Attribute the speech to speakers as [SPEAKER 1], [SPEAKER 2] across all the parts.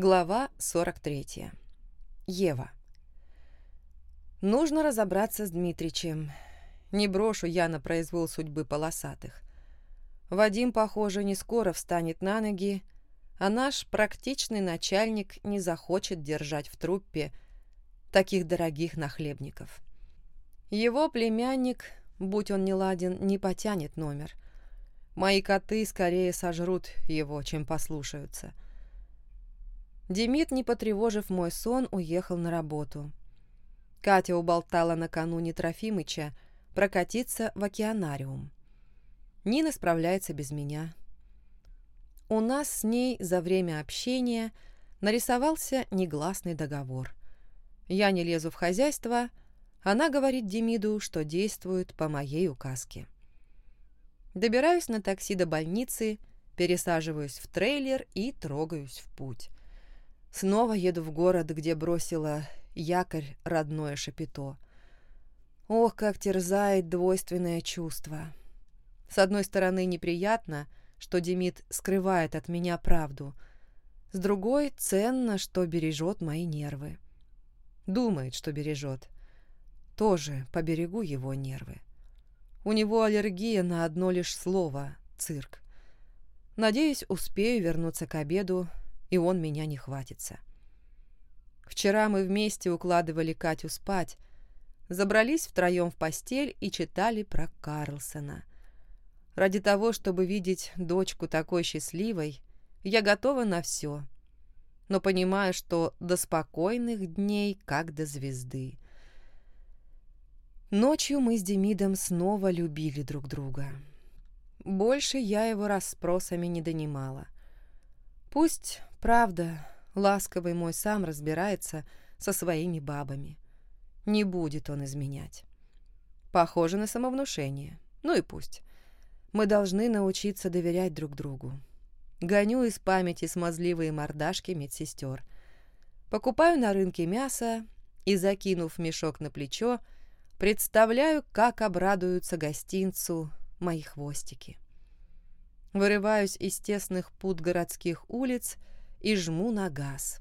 [SPEAKER 1] Глава 43. Ева. Нужно разобраться с Дмитричем. Не брошу я на произвол судьбы полосатых. Вадим, похоже, не скоро встанет на ноги, а наш практичный начальник не захочет держать в труппе таких дорогих нахлебников. Его племянник, будь он не ладен, не потянет номер. Мои коты скорее сожрут его, чем послушаются. Демид, не потревожив мой сон, уехал на работу. Катя уболтала накануне Трофимыча прокатиться в океанариум. Нина справляется без меня. У нас с ней за время общения нарисовался негласный договор. Я не лезу в хозяйство, она говорит Демиду, что действует по моей указке. Добираюсь на такси до больницы, пересаживаюсь в трейлер и трогаюсь в путь. Снова еду в город, где бросила якорь родное шапито. Ох, как терзает двойственное чувство. С одной стороны, неприятно, что Демид скрывает от меня правду. С другой, ценно, что бережет мои нервы. Думает, что бережет. Тоже поберегу его нервы. У него аллергия на одно лишь слово «цирк». Надеюсь, успею вернуться к обеду, и он меня не хватится. Вчера мы вместе укладывали Катю спать, забрались втроем в постель и читали про Карлсона. Ради того, чтобы видеть дочку такой счастливой, я готова на все, но понимаю, что до спокойных дней, как до звезды. Ночью мы с Демидом снова любили друг друга. Больше я его расспросами не донимала. Пусть, правда, ласковый мой сам разбирается со своими бабами. Не будет он изменять. Похоже на самовнушение. Ну и пусть. Мы должны научиться доверять друг другу. Гоню из памяти смазливые мордашки медсестер. Покупаю на рынке мясо и, закинув мешок на плечо, представляю, как обрадуются гостинцу мои хвостики. Вырываюсь из тесных пут городских улиц и жму на газ.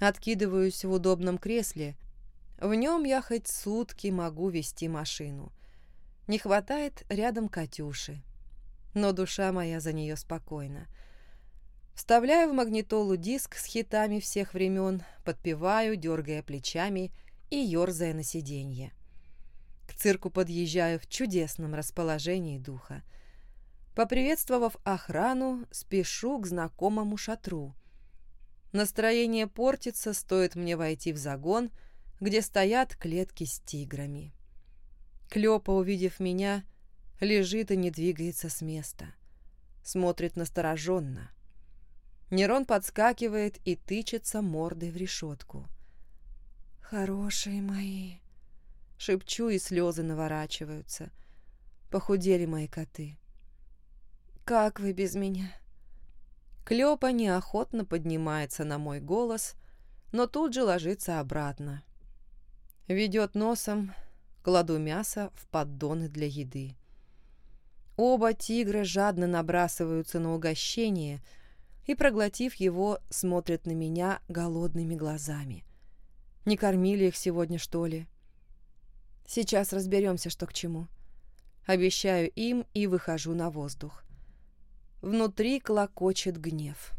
[SPEAKER 1] Откидываюсь в удобном кресле. В нем я хоть сутки могу вести машину — не хватает рядом Катюши. Но душа моя за нее спокойна. Вставляю в магнитолу диск с хитами всех времен, подпеваю, дергая плечами и ерзая на сиденье. К цирку подъезжаю в чудесном расположении духа. Поприветствовав охрану, спешу к знакомому шатру. Настроение портится, стоит мне войти в загон, где стоят клетки с тиграми. Клёпа, увидев меня, лежит и не двигается с места. Смотрит настороженно. Нерон подскакивает и тычется мордой в решетку. «Хорошие мои!» Шепчу, и слезы наворачиваются. Похудели мои коты. «Как вы без меня?» Клёпа неохотно поднимается на мой голос, но тут же ложится обратно. Ведет носом, кладу мясо в поддоны для еды. Оба тигра жадно набрасываются на угощение и, проглотив его, смотрят на меня голодными глазами. Не кормили их сегодня, что ли? Сейчас разберемся, что к чему. Обещаю им и выхожу на воздух. Внутри клокочет гнев.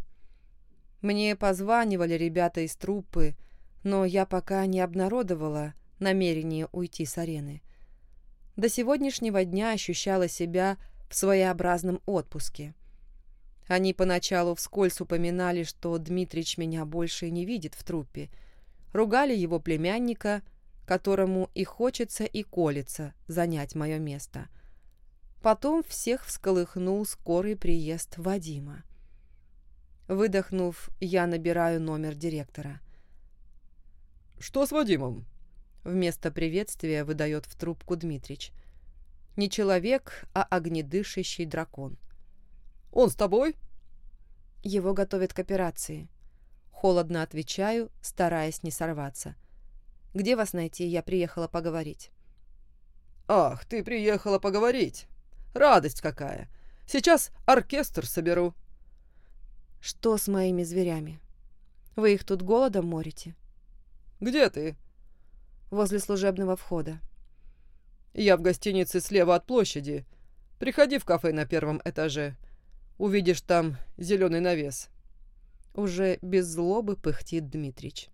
[SPEAKER 1] Мне позванивали ребята из труппы, но я пока не обнародовала, намерение уйти с арены. До сегодняшнего дня ощущала себя в своеобразном отпуске. Они поначалу вскользь упоминали, что Дмитрич меня больше не видит в труппе, ругали его племянника, которому и хочется, и колется занять мое место. Потом всех всколыхнул скорый приезд Вадима. Выдохнув, я набираю номер директора.
[SPEAKER 2] «Что с Вадимом?»
[SPEAKER 1] Вместо приветствия выдает в трубку Дмитрич. Не человек, а огнедышащий дракон.
[SPEAKER 2] «Он с тобой?»
[SPEAKER 1] Его готовят к операции. Холодно отвечаю, стараясь не сорваться. «Где вас найти? Я приехала поговорить».
[SPEAKER 2] «Ах, ты приехала поговорить! Радость какая! Сейчас оркестр соберу».
[SPEAKER 1] «Что с моими зверями?» Вы их тут голодом морите?»
[SPEAKER 2] «Где ты?»
[SPEAKER 1] «Возле служебного входа».
[SPEAKER 2] «Я в гостинице слева от площади. Приходи в кафе на первом этаже. Увидишь там зеленый навес».
[SPEAKER 1] Уже без злобы пыхтит Дмитрич.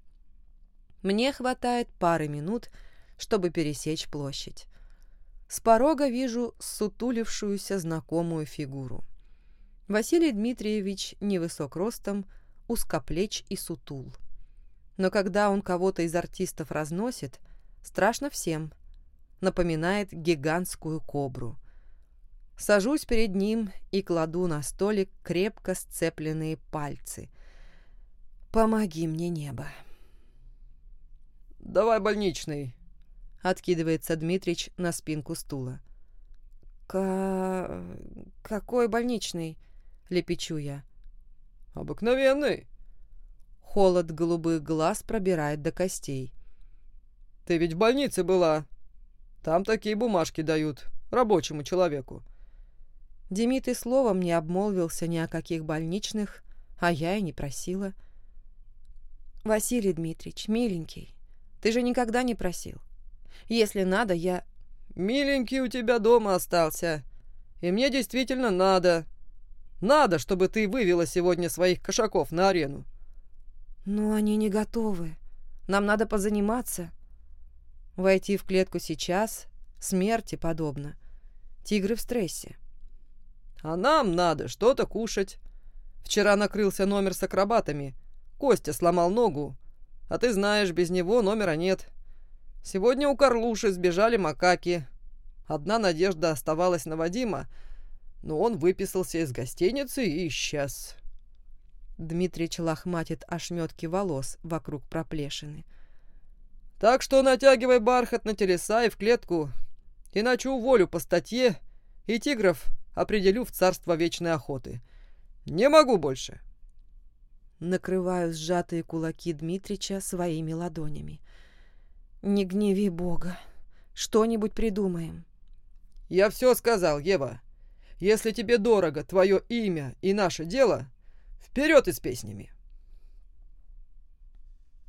[SPEAKER 1] Мне хватает пары минут, чтобы пересечь площадь. С порога вижу сутулившуюся знакомую фигуру. Василий Дмитриевич невысок ростом, узкоплеч и сутул. Но когда он кого-то из артистов разносит, страшно всем. Напоминает гигантскую кобру. Сажусь перед ним и кладу на столик крепко сцепленные пальцы. «Помоги мне, небо!»
[SPEAKER 2] «Давай больничный», —
[SPEAKER 1] откидывается Дмитрич на спинку стула. «Ка... какой больничный?» — лепечу я.
[SPEAKER 2] «Обыкновенный».
[SPEAKER 1] Холод голубых глаз пробирает до костей.
[SPEAKER 2] «Ты ведь в больнице была. Там такие бумажки дают рабочему человеку».
[SPEAKER 1] Демид и словом не обмолвился ни о каких больничных, а я и не просила. «Василий Дмитриевич, миленький, ты же никогда не просил. Если надо, я...»
[SPEAKER 2] «Миленький у тебя дома остался. И мне действительно надо. Надо, чтобы ты вывела сегодня своих кошаков на арену».
[SPEAKER 1] «Но они не готовы. Нам надо позаниматься. Войти в клетку сейчас смерти подобно. Тигры в стрессе».
[SPEAKER 2] «А нам надо что-то кушать. Вчера накрылся номер с акробатами. Костя сломал ногу. А ты знаешь, без него номера нет. Сегодня у Карлуши сбежали макаки. Одна надежда оставалась на Вадима, но он выписался из гостиницы и исчез.
[SPEAKER 1] Дмитрий лохматит ошметки волос вокруг проплешины.
[SPEAKER 2] «Так что натягивай бархат на телеса и в клетку, иначе уволю по статье, и тигров определю в царство вечной охоты. Не могу больше!»
[SPEAKER 1] Накрываю сжатые кулаки Дмитрича своими ладонями. «Не гневи Бога. Что-нибудь придумаем».
[SPEAKER 2] «Я все сказал, Ева. Если тебе дорого твое имя и наше дело, вперед и с песнями!»